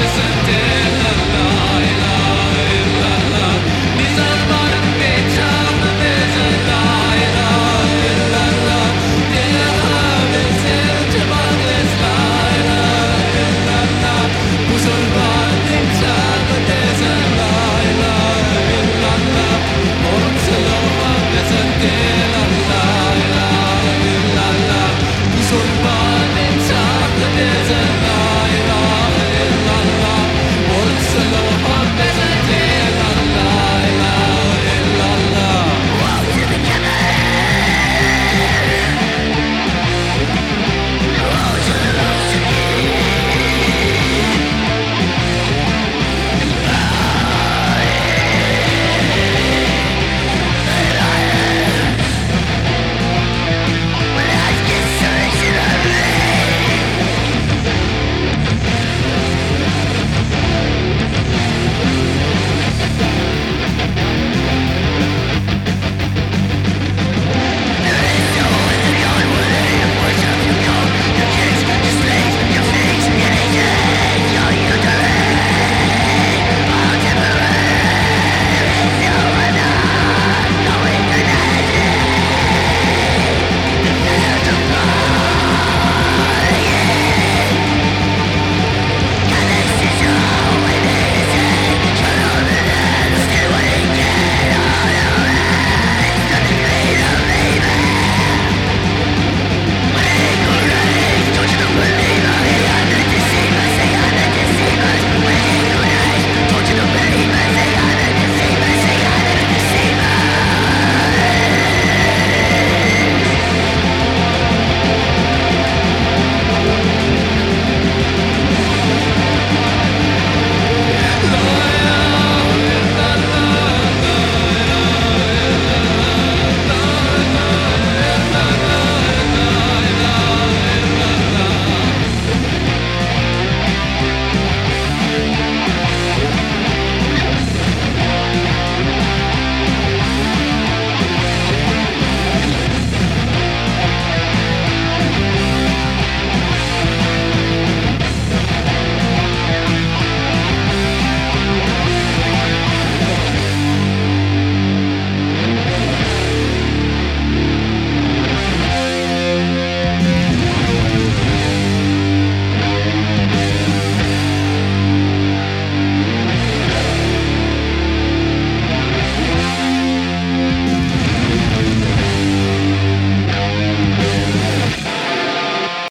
listen